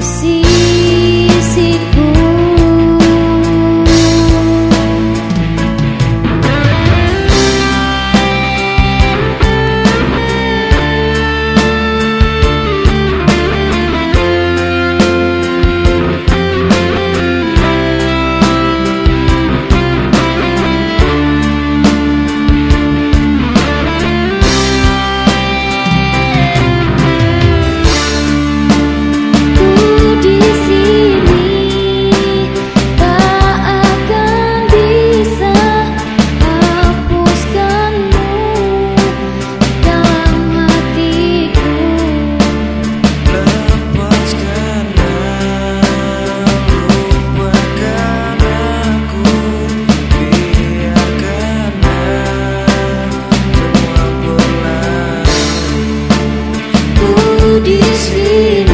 se diz